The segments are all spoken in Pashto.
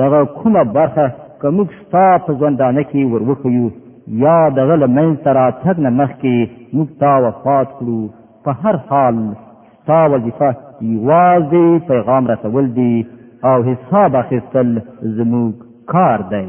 دغه کومه برخه که موږ ستا په ژوندانه کې وروښیو یا دغه له منځته راتګ نه مخکې موږ تا وفات کړو په هر حال ستا وظیفه یوازې پیغام رسول دي او حساب اخیستل زموږ کار دی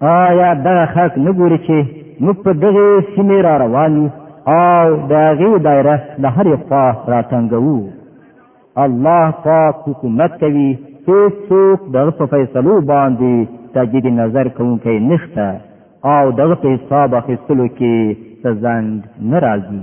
آیا دغه خلک نه ګوري چې موږ په دغه سیمې را روان یو او د هغې دایره له هرې خوا راتنګوو الله پاک حکومت کوي هیڅوک دغه په فیصلو باندې تجدید نظر کوونکی نشته او دغه په حساب اخیستلو کې څه ځنډ نه راځي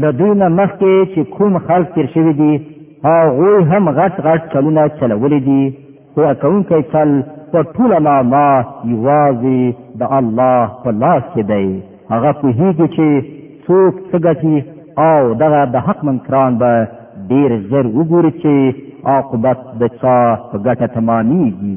له دوی نه مخکې چې کوم خلک تیر شوي دي هغوی هم غټ غټ چلونه چلولي دي خو کوونکی چل په ټوله نامه یوازې د الله په لاس کې دی هغه پوهیږي چې څوک څه ګټي او دغه د حق منکران به ډیر زر وګوري چې عاقبت د چا په ګټه تمامیږي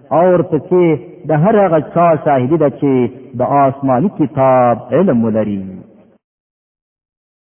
او ورپسې د هر هغه چا شاهدي ده چې د آسماني کتاب علم ولري